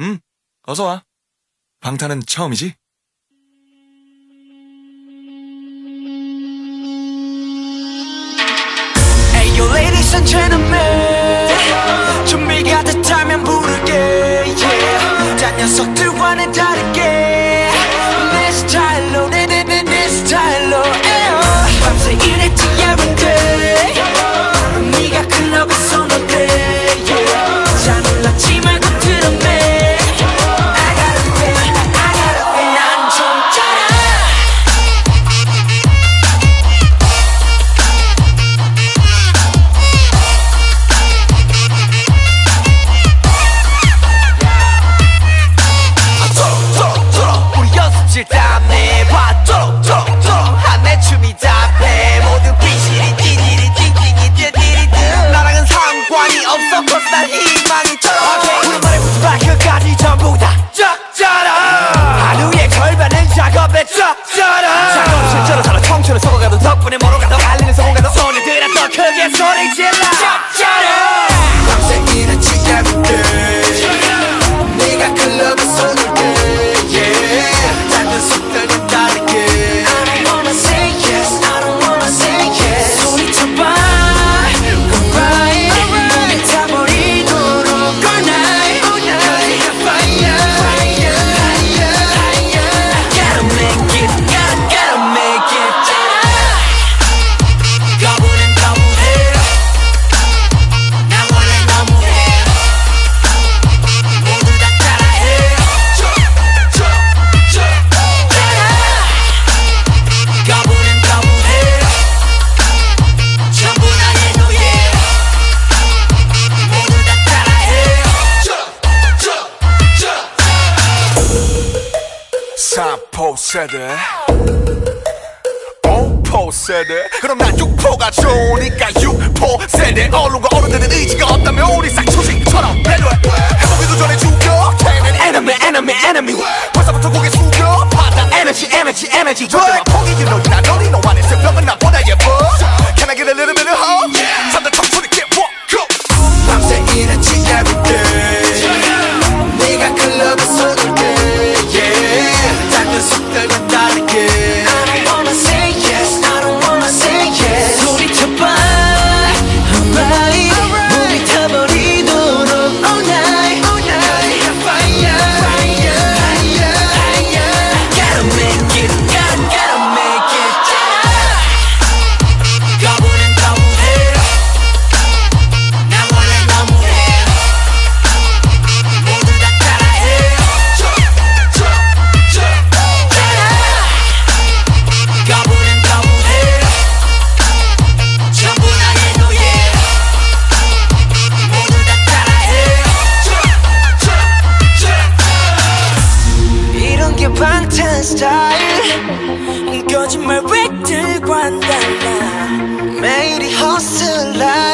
응, 어서 와. 방탄은 처음이지? 준비가 됐다면 부를게 yeah. 다 녀석들 세대. 공포 세대. 그럼 난 육포가 좋으니까 육포 세대. 어른과 어른들은 의지가 없다면 우리 싹초식처럼 배려해. 해보기도 전에 죽여. 걔는 enemy enemy enemy. 벌써부터 고개 숙여. 받아 에너지 에너지 에너지. 절대 포기 you know you're 너와 내 새벽은 나보다 예뻐. Can I get a little bit of hope? 스타일. 음, 거짓말 왜 들고 한다 매일이 허슬라